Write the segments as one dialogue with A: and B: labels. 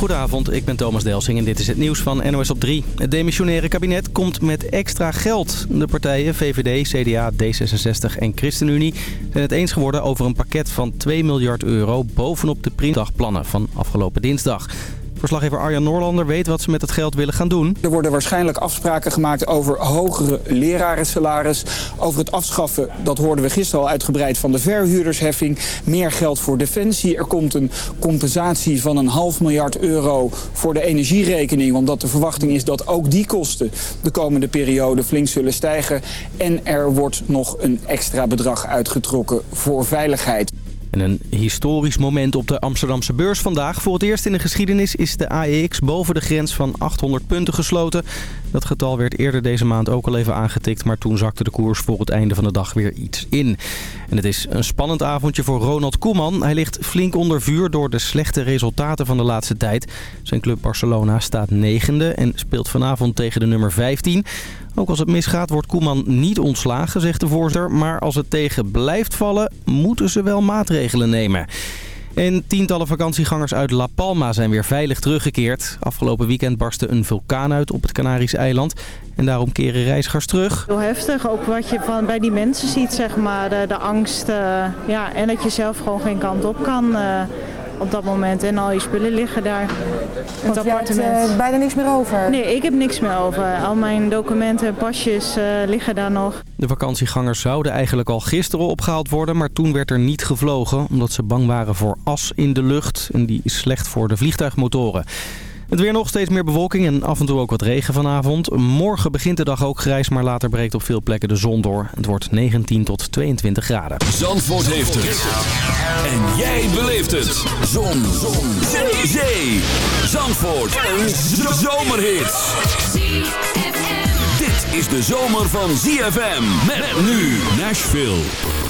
A: Goedenavond, ik ben Thomas Delsing en dit is het nieuws van NOS op 3. Het demissionaire kabinet komt met extra geld. De partijen VVD, CDA, D66 en ChristenUnie zijn het eens geworden over een pakket van 2 miljard euro bovenop de printdagplannen van afgelopen dinsdag. Verslaggever Arjan Noorlander weet wat ze met het geld willen gaan doen.
B: Er worden waarschijnlijk afspraken gemaakt over hogere lerarensalaris. Over het afschaffen, dat hoorden we gisteren al uitgebreid, van de verhuurdersheffing. Meer geld voor defensie. Er komt een compensatie van een half miljard euro voor de energierekening. Omdat de verwachting is dat ook die kosten de komende periode flink zullen stijgen. En er wordt nog een extra bedrag uitgetrokken voor veiligheid.
A: En een historisch moment op de Amsterdamse beurs vandaag. Voor het eerst in de geschiedenis is de AEX boven de grens van 800 punten gesloten. Dat getal werd eerder deze maand ook al even aangetikt, maar toen zakte de koers voor het einde van de dag weer iets in. En het is een spannend avondje voor Ronald Koeman. Hij ligt flink onder vuur door de slechte resultaten van de laatste tijd. Zijn club Barcelona staat negende en speelt vanavond tegen de nummer 15. Ook als het misgaat wordt Koeman niet ontslagen, zegt de voorzitter. Maar als het tegen blijft vallen, moeten ze wel maatregelen nemen. En tientallen vakantiegangers uit La Palma zijn weer veilig teruggekeerd. Afgelopen weekend barstte een vulkaan uit op het Canarische eiland. En daarom keren reizigers terug.
C: Heel heftig, ook wat je van bij die mensen ziet, zeg maar. De, de angst uh, ja, en dat je zelf gewoon geen kant op kan uh, op dat moment. En al je spullen liggen daar. In het appartement.
D: Hebt, uh, bijna niks meer over?
C: Nee, ik heb niks meer over. Al mijn documenten en pasjes liggen daar nog.
A: De vakantiegangers zouden eigenlijk al gisteren opgehaald worden, maar toen werd er niet gevlogen. Omdat ze bang waren voor as in de lucht. En die is slecht voor de vliegtuigmotoren. Het weer nog steeds meer bewolking en af en toe ook wat regen vanavond. Morgen begint de dag ook grijs, maar later breekt op veel plekken de zon door. Het wordt 19 tot 22 graden.
E: Zandvoort heeft het. En jij beleeft het. Zon. zon. Zee. Zee. Zandvoort. Een zomerhit. Dit is de zomer van ZFM. Met nu Nashville.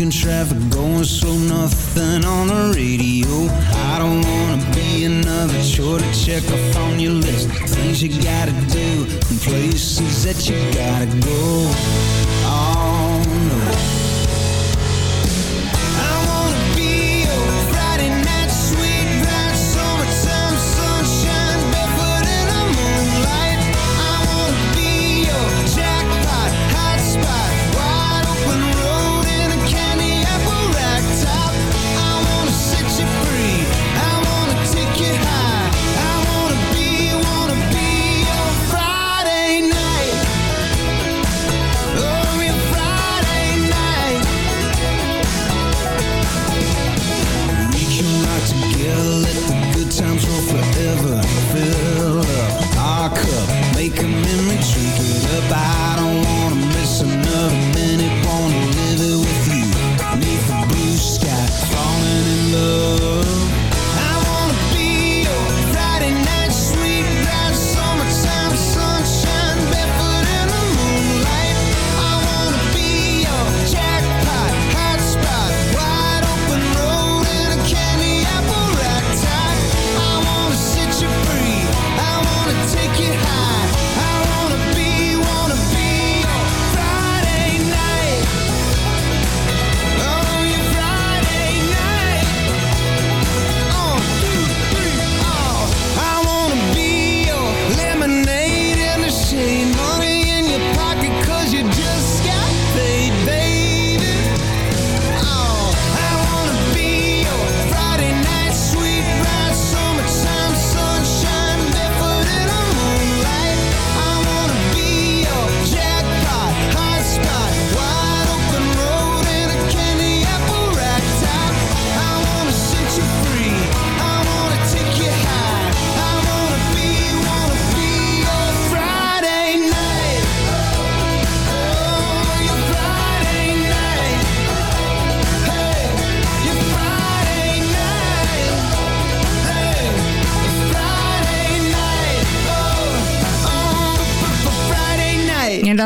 F: In traffic going slow nothing on the radio. I don't wanna be another chore to check off on your list. Things you gotta do and places that you gotta go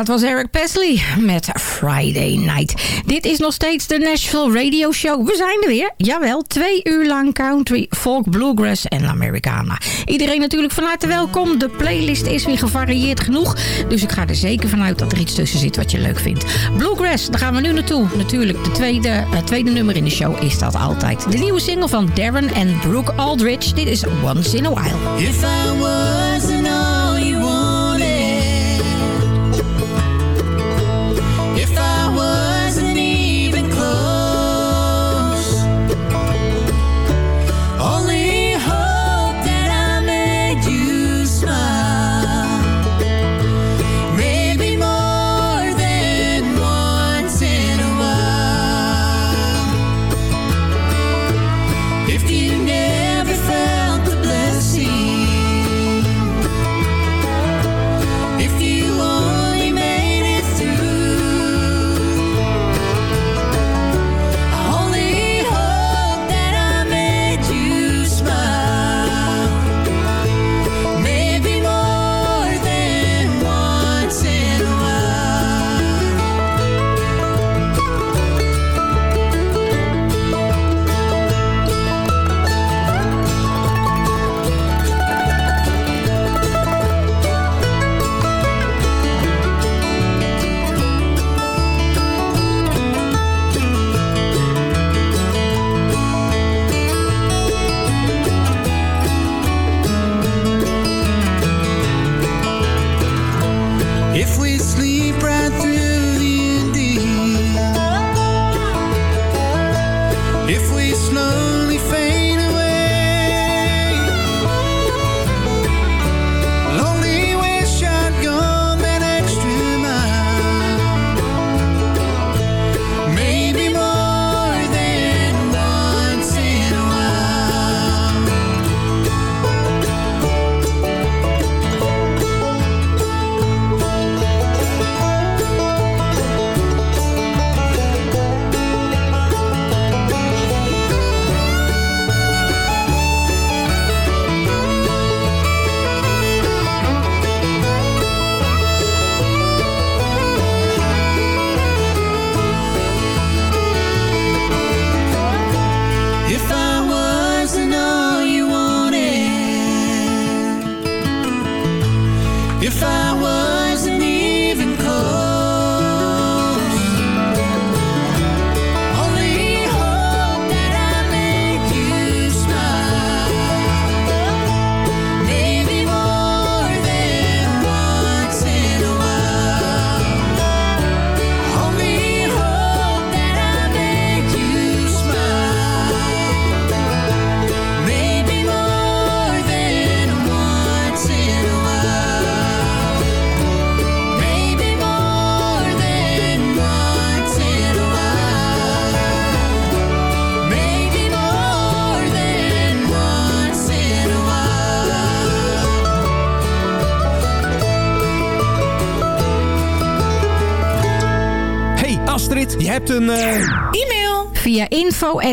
G: dat was Eric Pesley met Friday Night. Dit is nog steeds de Nashville Radio Show. We zijn er weer. Jawel, twee uur lang country, folk, bluegrass en Americana. Iedereen natuurlijk van harte welkom. De playlist is weer gevarieerd genoeg. Dus ik ga er zeker vanuit dat er iets tussen zit wat je leuk vindt. Bluegrass, daar gaan we nu naartoe. Natuurlijk, de tweede, het tweede nummer in de show is dat altijd. De nieuwe single van Darren en Brooke Aldridge. Dit is Once in a While.
H: If I wasn't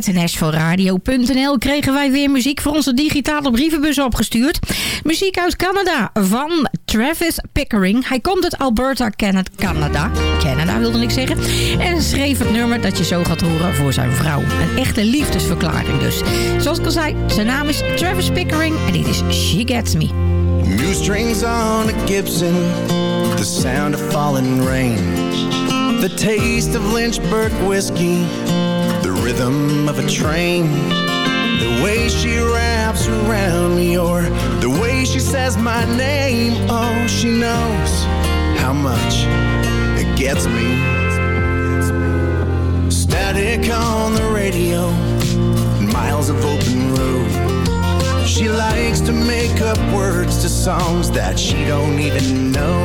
G: info.nashvilleradio.nl kregen wij weer muziek voor onze digitale brievenbus opgestuurd. Muziek uit Canada van Travis Pickering. Hij komt uit Alberta, Canada. Canada, wilde ik zeggen. En schreef het nummer dat je zo gaat horen voor zijn vrouw. Een echte liefdesverklaring dus. Zoals ik al zei, zijn naam is Travis Pickering en dit is She Gets Me.
F: New strings on a Gibson, the sound of falling rain, the taste of Lynchburg whiskey, rhythm of a train, the way she wraps around me, or the way she says my name. Oh, she knows how much it gets me. Static on the radio, miles of open road. She likes to make up words to songs that she don't even know.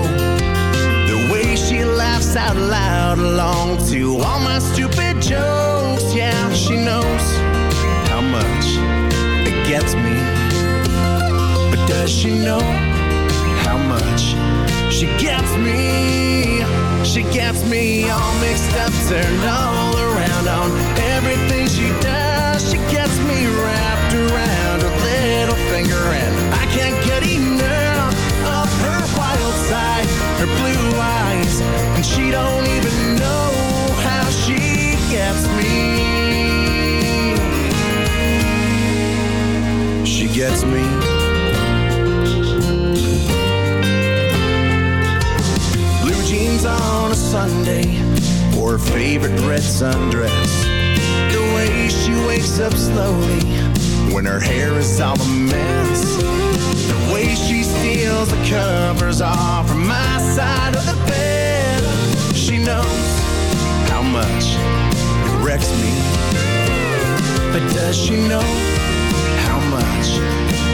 F: The way she laughs out loud along to all my stupid jokes. Yeah, she knows how much it gets me. But does she know how much she gets me? She gets me all mixed up, turned all around on everything she does. She gets me wrapped around her little finger, and I can't get enough of her wild side, her blue eyes, gets me. She gets me. Blue jeans on a Sunday, or her favorite red sundress. The way she wakes up slowly when her hair is all a mess. The way she steals the covers off from my side of the bed. She knows wrecks me. But does she know how much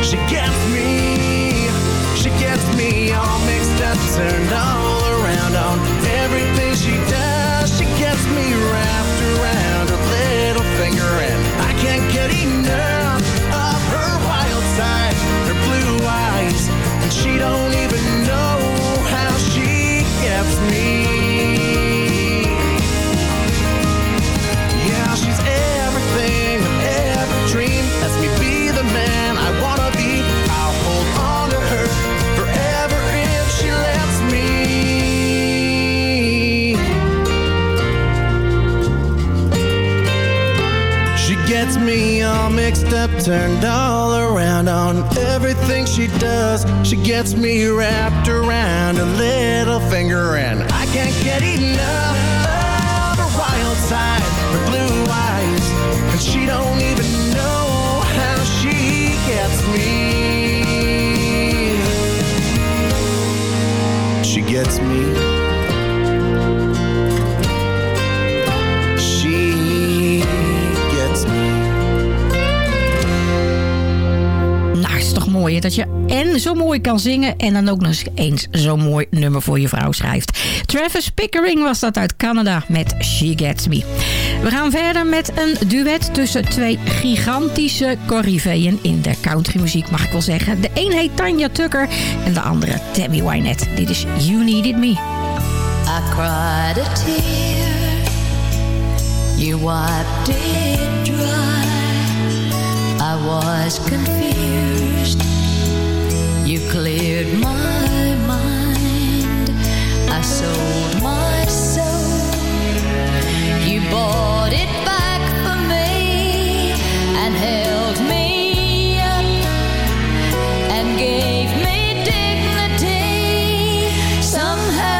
F: she gets me? She gets me all mixed up, turned all around on everything she does. She gets me wrapped around her little finger, and I can't get enough of her wild side, her blue eyes, and she don't even know how she gets me. Turned all around on everything she does. She gets me wrapped around a little finger, and I can't get enough of her wild side, her blue eyes, and she don't even know how she gets me. She gets me.
G: Is toch mooi hè, dat je en zo mooi kan zingen... en dan ook nog eens zo'n mooi nummer voor je vrouw schrijft. Travis Pickering was dat uit Canada met She Gets Me. We gaan verder met een duet tussen twee gigantische corriveeën in de countrymuziek, mag ik wel zeggen. De een heet Tanya Tucker en de andere Tammy Wynette. Dit is You Needed Me.
H: I cried a tear. You wiped it dry. I was confused. You cleared my mind. I sold my soul. You bought it back for me and held me up and gave me dignity. Somehow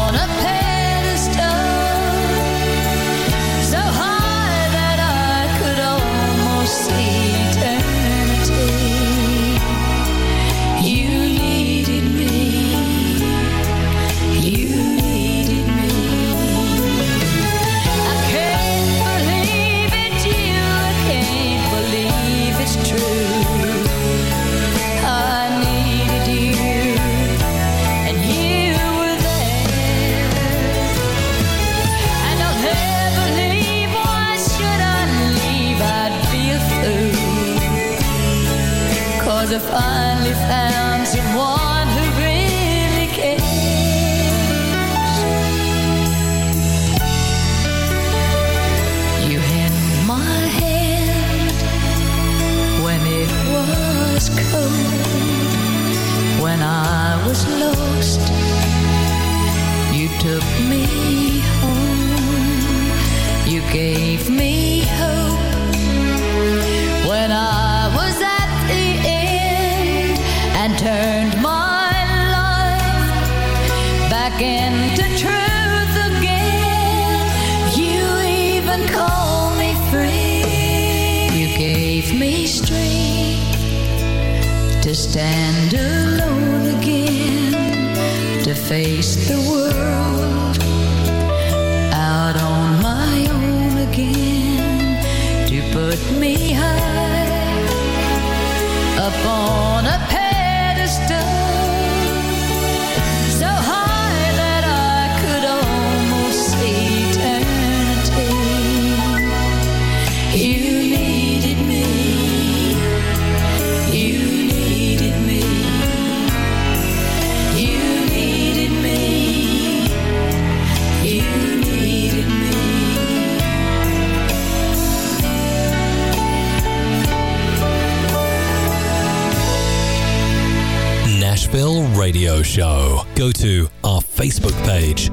H: face the world out on my own again, to put me high upon a
I: Radio Show. Go to our Facebook page.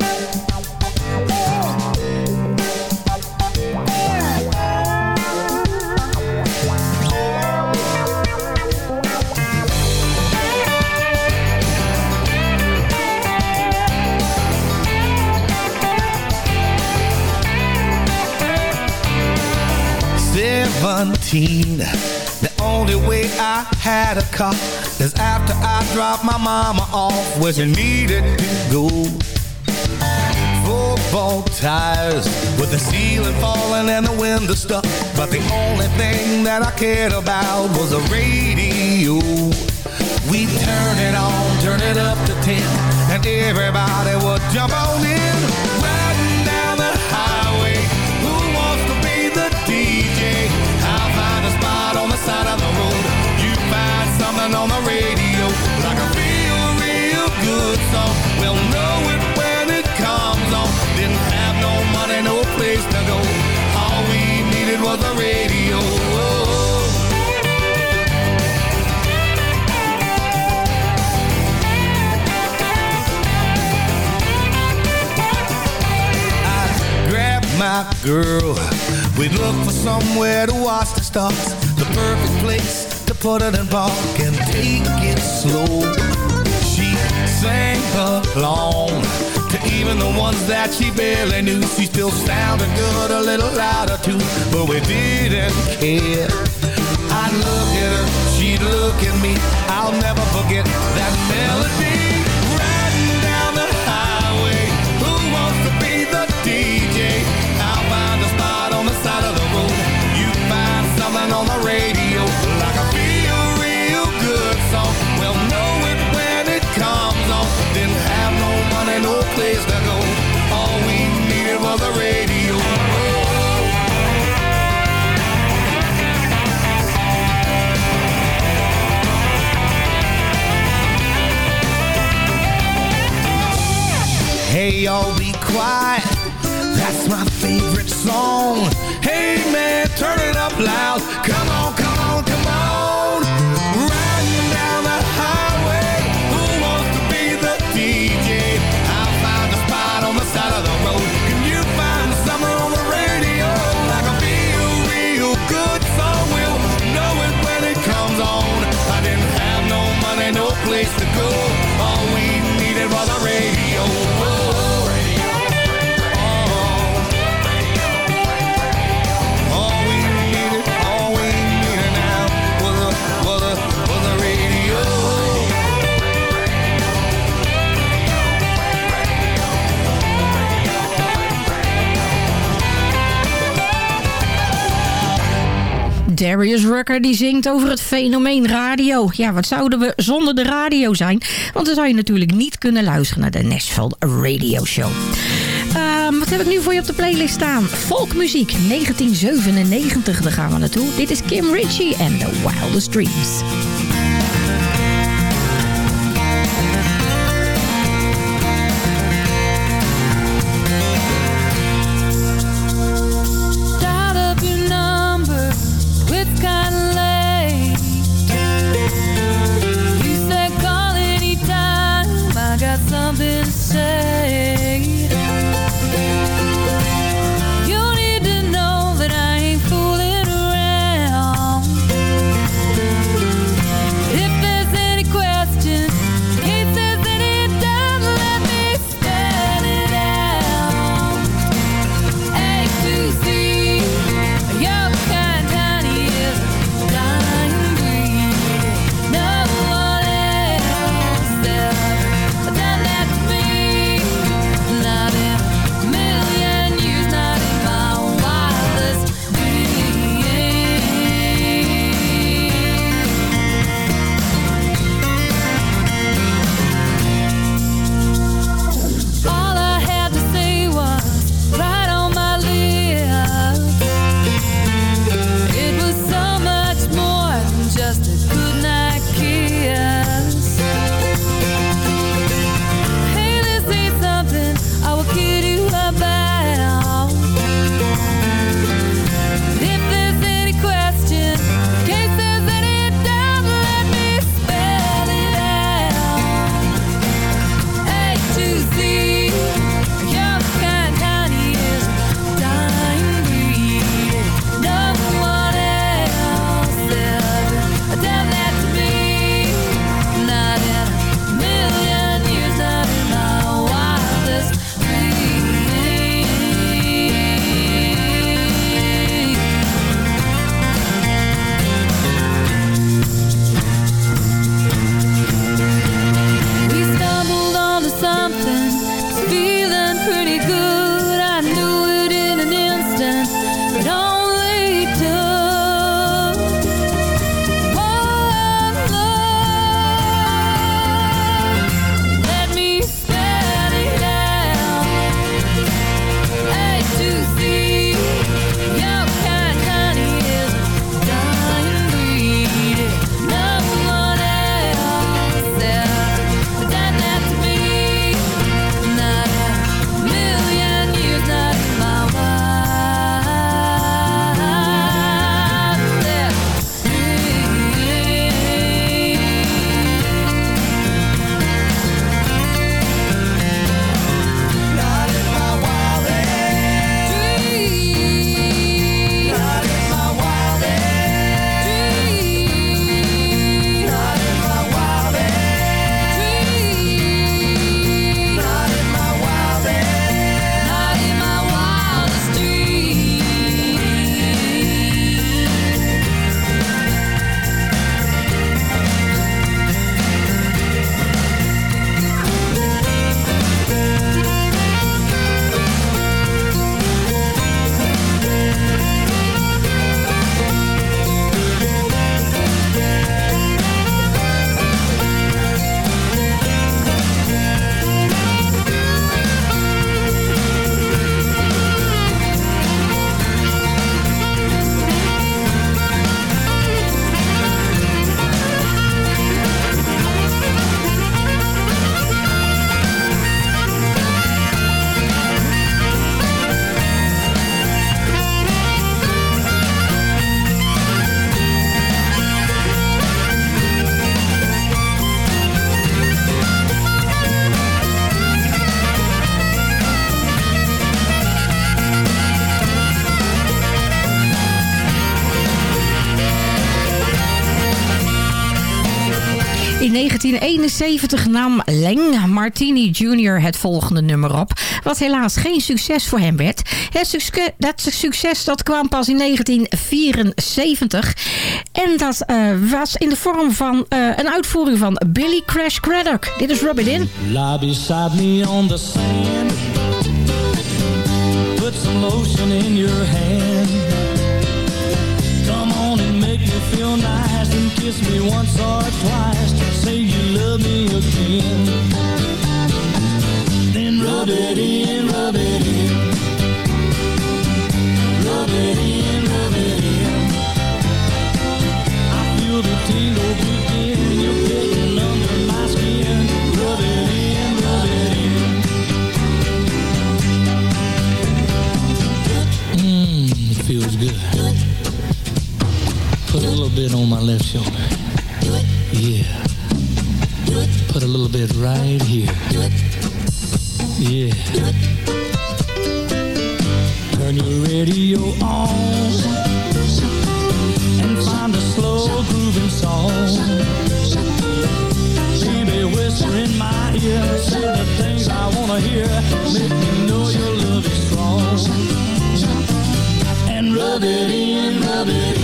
J: Seventeen. Had a car is after I dropped my mama off where she needed to go. Football tires with the ceiling falling and the window stuck. But the only thing that I cared about was the radio. We turn it on, turn it up to 10, and everybody would jump on in. Find on the radio, like a real, real good song. We'll know it when it comes on. Didn't have no money, no place to go. All we needed was a radio. grab my girl. We'd look for somewhere to watch the stars. The perfect place put it in park and take it slow. She sang along to even the ones that she barely knew. She still sounded good, a little louder too, but we didn't care. I'd look at her, she'd look at me. I'll never forget that melody. Hey, y'all be quiet. That's my favorite song. Hey, man, turn it up loud. Come on, come on, come on.
G: Darius Rucker die zingt over het fenomeen radio. Ja, wat zouden we zonder de radio zijn? Want dan zou je natuurlijk niet kunnen luisteren naar de Nashville Radio Show. Ehm, wat heb ik nu voor je op de playlist staan? Folkmuziek 1997, daar gaan we naartoe. Dit is Kim Ritchie en The Wildest Dreams. 1971 nam Leng Martini Jr. het volgende nummer op. Wat helaas geen succes voor hem werd. Het succes, dat succes dat kwam pas in 1974. En dat eh, was in de vorm van eh, een uitvoering van Billy Crash Craddock. Dit is Rub It In.
K: Lie beside me on the sand. Put some lotion in your hand. Come on and make me feel nice and kiss me once or twice. Me again. Then rub it in, rub it in. Rub it in, rub it in. I feel the tingle begin. You're getting under my skin. Rub it in, rub it in. Mmm, it feels good. Put a little bit on my left shoulder. Yeah. Put a little bit right here. Yeah. Turn your radio on and find a slow grooving song. Baby, whisper in my ear, say the things I wanna hear. Make me know your love is strong. And rub it in, rub it in.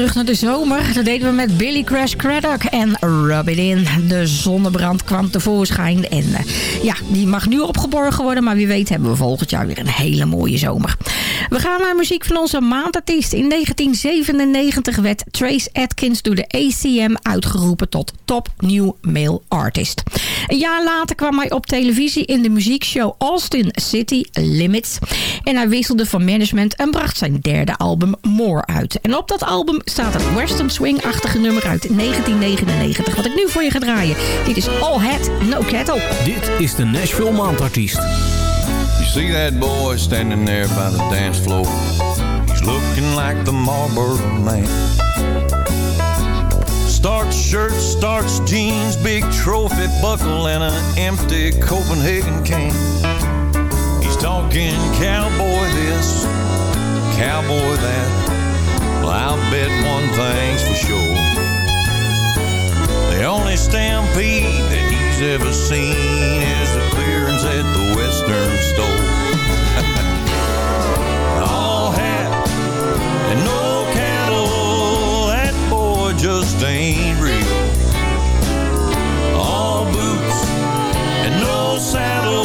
G: Terug naar de zomer. Dat deden we met Billy Crash Craddock en Rub It In. De zonnebrand kwam tevoorschijn. En eh, ja, die mag nu opgeborgen worden. Maar wie weet hebben we volgend jaar weer een hele mooie zomer. We gaan naar muziek van onze maandartiest. In 1997 werd Trace Atkins door de ACM uitgeroepen tot Top New Male Artist. Een jaar later kwam hij op televisie in de muziekshow Austin City Limits. En hij wisselde van management en bracht zijn derde album More uit. En op dat album staat een western swing-achtige nummer uit 1999. Wat ik nu voor je ga draaien. Dit is All Hat No Cattle.
L: Dit is de Nashville Maandartiest.
M: See that boy standing there by the dance floor? He's looking like the Marlboro man. Starts shirt, starts jeans, big trophy buckle, and an empty Copenhagen can. He's talking cowboy this, cowboy that. Well, I'll bet one thing's for sure. The only stampede that he's ever seen is the clearance at the Western store. All hat and no cattle, that boy just ain't real. All boots and no saddle,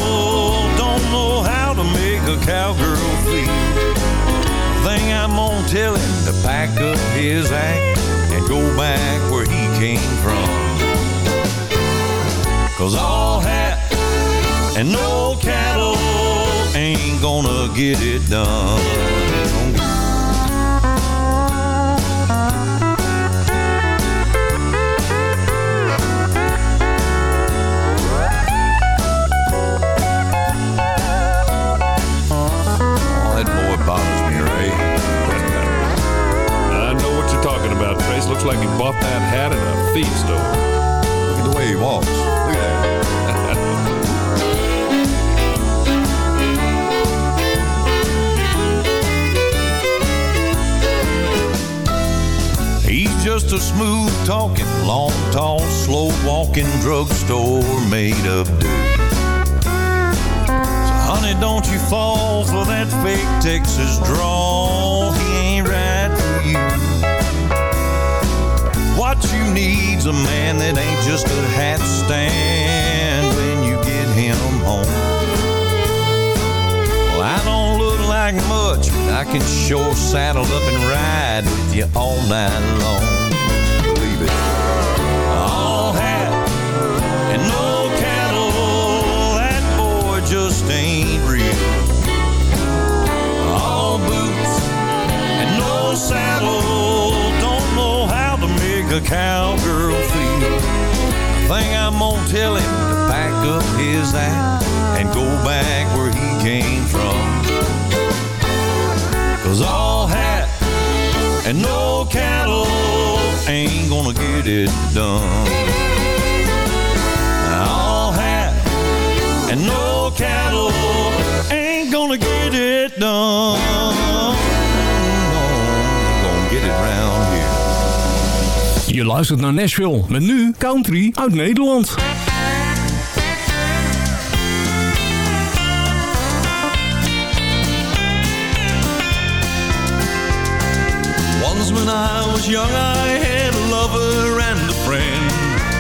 M: don't know how to make a cowgirl feel. Thing I'm gonna tell him to pack up his act and go back where he came from. Cause all and no cattle ain't gonna get it done. Oh, that boy bothers me, Ray.
N: I know what you're talking about, Trace. Looks like he bought that hat at a feed store.
M: Look at the way he walks. Just a smooth talking, long, tall, slow walking drugstore made of dirt. So, honey, don't you fall for that fake Texas drawl. He ain't right for you. What you need's a man that ain't just a hat stand when you get him home. Well, I don't look like much, but I can sure saddle up and ride with you all night long. A cowgirl feel. I think I'm gonna tell him to pack up his act and go back where he came from. Cause all hat and no cattle ain't gonna get it done. All hat and no cattle ain't gonna get it done. No, gonna get it round here.
L: Je luistert naar Nashville. Met nu country uit Nederland.
M: Once when I was young, I had a lover and a friend.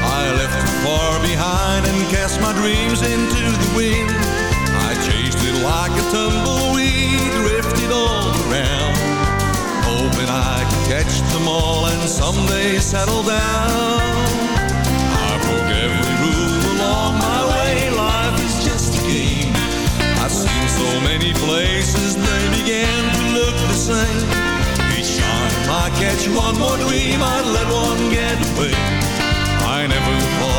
M: I left it far behind and cast my dreams into the wind. I chased it like a tumbleweed, drifted all around, hoping I could catch them all someday settle down. I broke every rule along my way. Life is just a game. I've seen so many places they began to look the same. Each time I catch one more dream, I'd let one get away. I never thought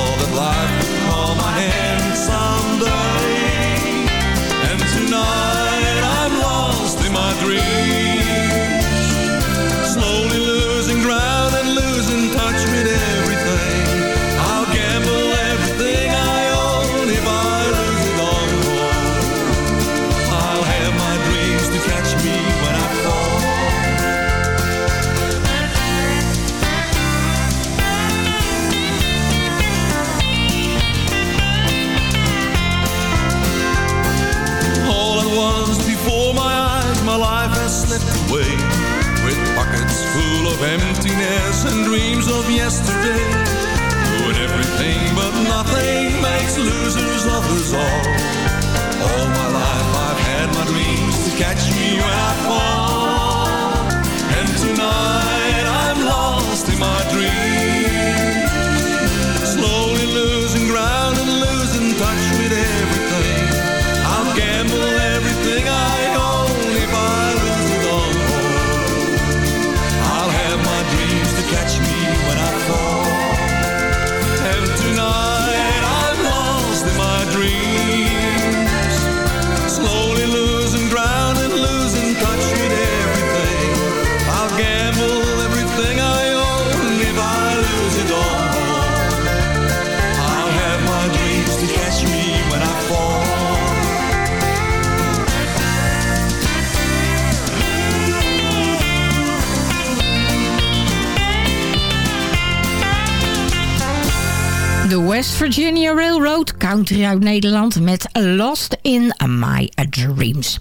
G: country uit Nederland met Lost in My Dreams.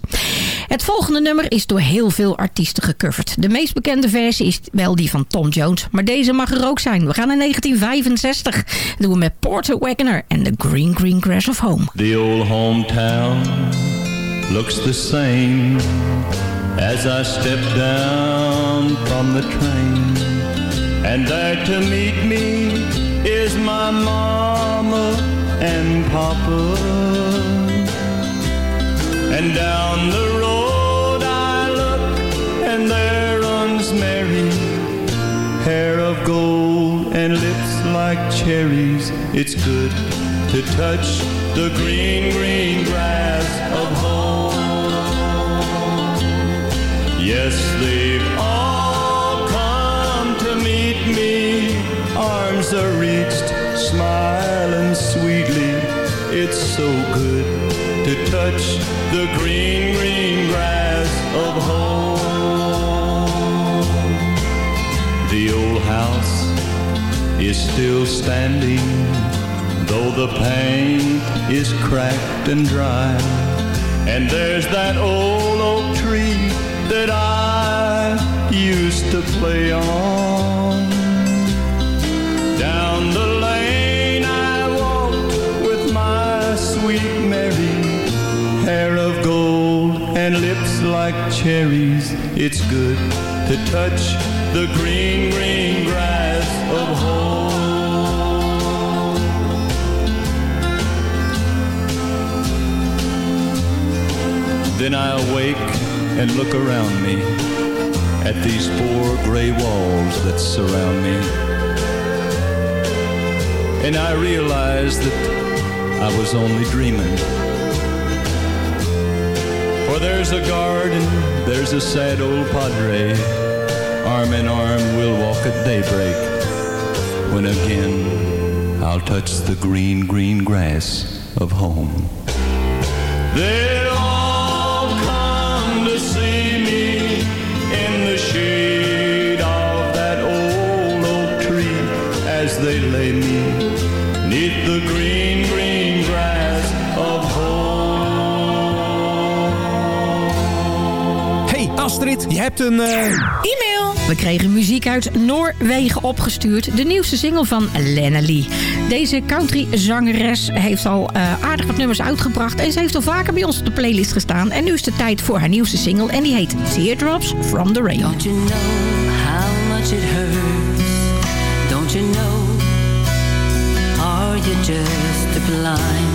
G: Het volgende nummer is door heel veel artiesten gecoverd. De meest bekende versie is wel die van Tom Jones, maar deze mag er ook zijn. We gaan in 1965. Dat doen we met Porter Wagoner en The Green Green Grass of Home.
O: The old hometown looks the same as I step down from the train. And there to meet me is my mama and papa. And down the road I look and there runs Mary, hair of gold and lips like cherries. It's good to touch the green, green grass of home. Yes, they've all come to meet me. Arms are reached, smiling sweetly. It's so good to touch the green, green grass of home. The old house is still standing, though the paint is cracked and dry. And there's that old oak tree that I used to play on. Hair of gold and lips like cherries. It's good to touch the green, green grass of home. Then I awake and look around me at these four gray walls that surround me. And I realize that I was only dreaming. For there's a garden, there's a sad old padre. Arm in arm we'll walk at daybreak. When again I'll touch the green, green grass of home. They'll
P: Astrid, je hebt een... eh,
G: E-mail. We kregen muziek uit Noorwegen opgestuurd. De nieuwste single van Lena Lee. Deze country-zangeres heeft al eh, aardig wat nummers uitgebracht. En ze heeft al vaker bij ons op de playlist gestaan. En nu is de tijd voor haar nieuwste single. En die heet Teardrops from the Rain.
Q: Don't you know how much it hurts? Don't you know? Are you just blind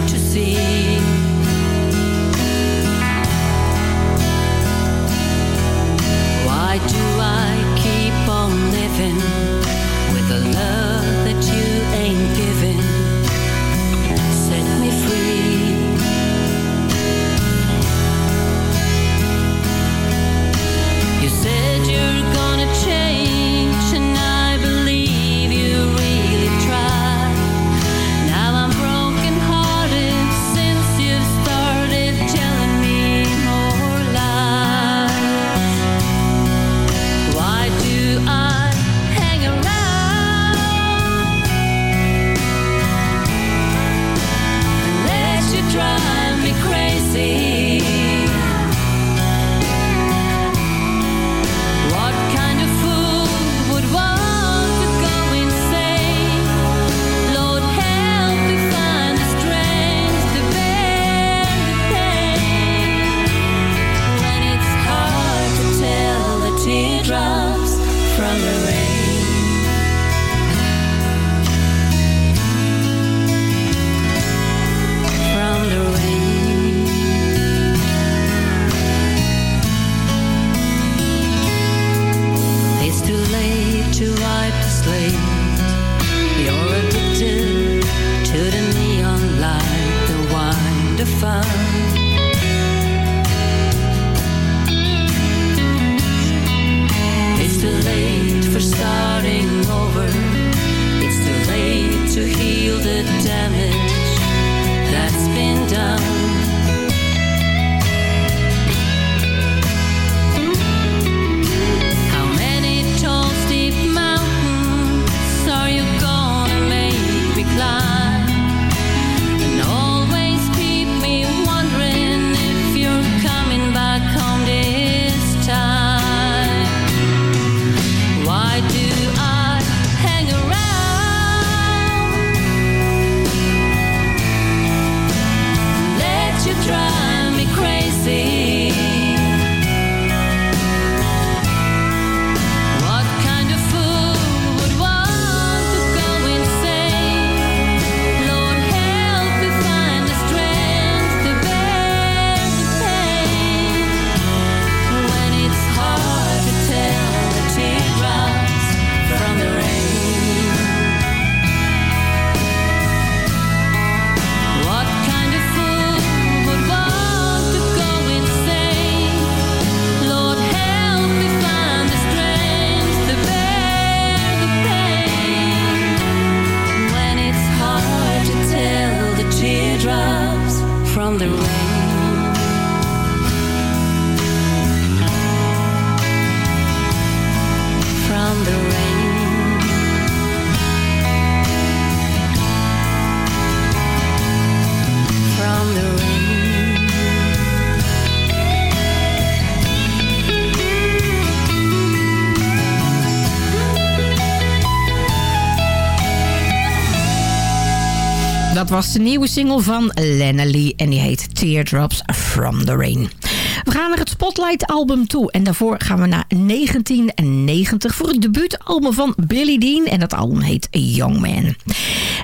G: was de nieuwe single van Lena en die heet Teardrops from the Rain. We gaan naar het Spotlight album toe. En daarvoor gaan we naar 1990 voor het debuutalbum van Billy Dean. En dat album heet Young Man.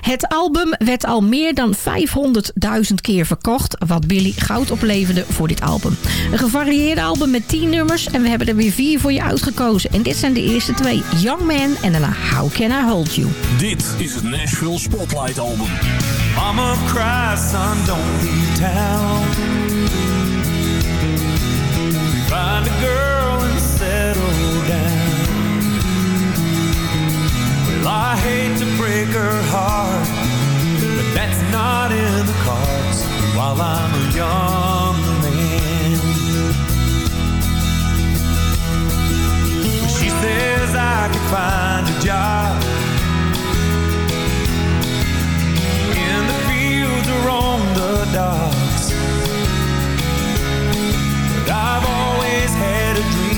G: Het album werd al meer dan 500.000 keer verkocht. Wat Billy goud opleverde voor dit album. Een gevarieerd album met 10 nummers. En we hebben er weer vier voor je uitgekozen. En dit zijn de eerste twee. Young Man en daarna How Can I Hold You.
L: Dit is het Nashville Spotlight album.
J: Mama cries, I don't leave town. find a girl and settle down. Well, I hate to break her heart, but that's not in the cards while I'm a young man. She says I could find a job. In the fields or on the docks. But I've dream.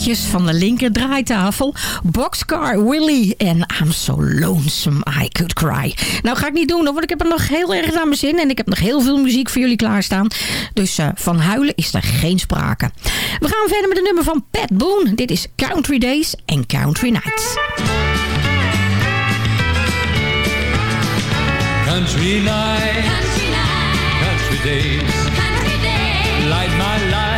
G: Van de linker draaitafel. Boxcar Willy en I'm so lonesome I could cry. Nou ga ik niet doen, hoor, want ik heb er nog heel erg naar mijn zin. En ik heb nog heel veel muziek voor jullie klaarstaan. Dus eh, van huilen is er geen sprake. We gaan verder met een nummer van Pat Boone. Dit is Country Days en Country Nights.
R: Country night, country, days, light my life,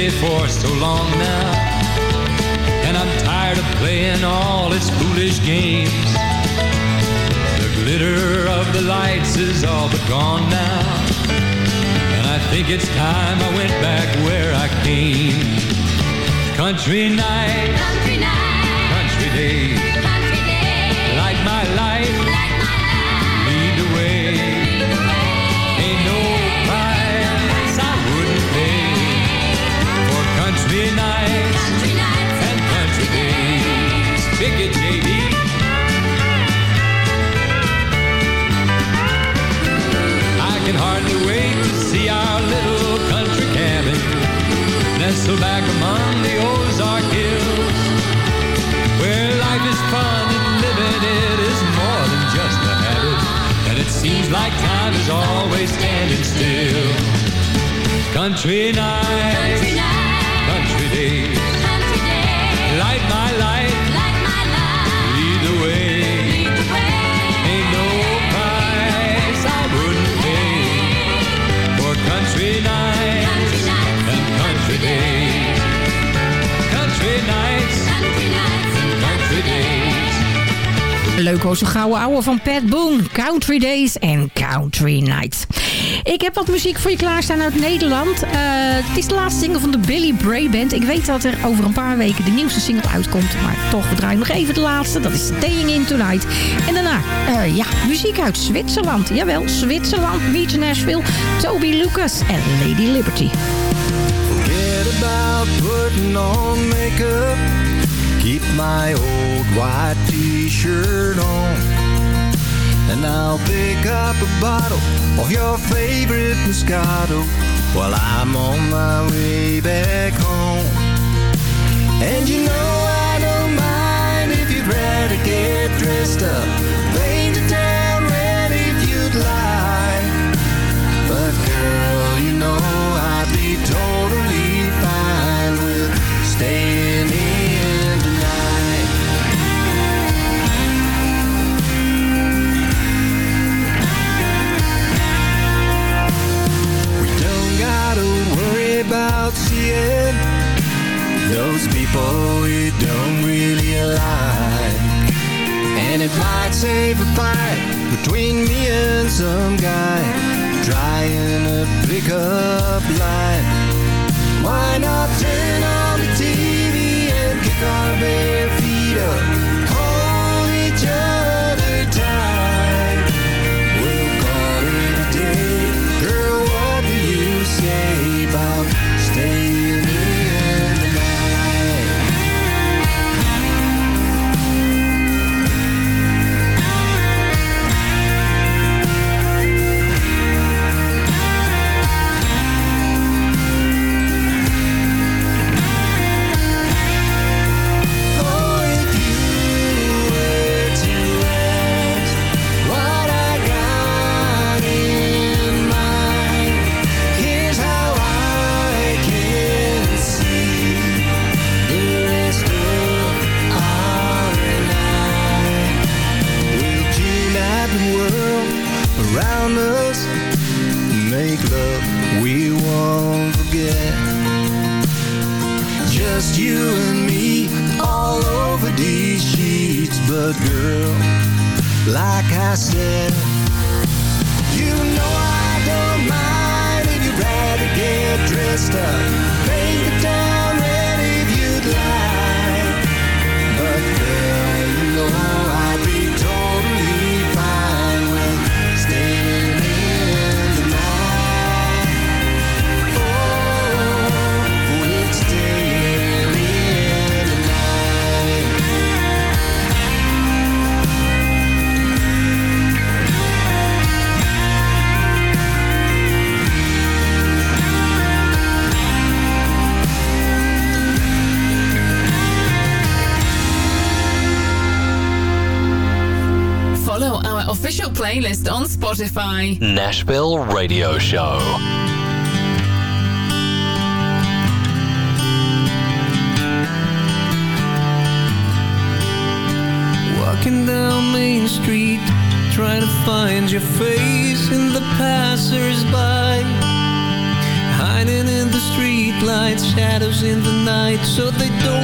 R: city for so long now, and I'm tired of playing all its foolish games. The glitter of the lights is all but gone now. And I think it's time I went back where I came. Country night, country, days, light see our little country cabin nestled back among the Ozark Hills, where life is fun and living it is more than just a habit, and it seems like time is always standing still. Country nights, country,
G: leuk hoor, gouden ouwe van Pat Boone. Country Days en Country Nights. Ik heb wat muziek voor je klaarstaan uit Nederland. Eh, het is de laatste single van de Billy Bray Band. Ik weet dat er over een paar weken de nieuwste single uitkomt. Maar toch, we draaien nog even de laatste. Dat is Staying In Tonight. En daarna, eh, ja, muziek uit Zwitserland. Jawel, Zwitserland, meets Nashville. Toby Lucas en Lady Liberty.
F: Forget about putting on makeup. Keep my old white t-shirt on. And I'll pick up a bottle of your favorite Moscato while I'm on my way back home. And you know I don't mind if you'd rather get dressed up, paint the town red if you'd like. But girl, you know I'd be totally fine with staying those people we don't really like. And it might save a fight between me and some guy trying to pick up line. Why not turn on the TV and kick our bare feet up?
S: Spotify.
I: Nashville Radio Show.
T: Walking down Main Street, trying to find your face in the passers-by. Hiding in the street lights, shadows in the night, so they don't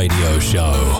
Q: Radio Show.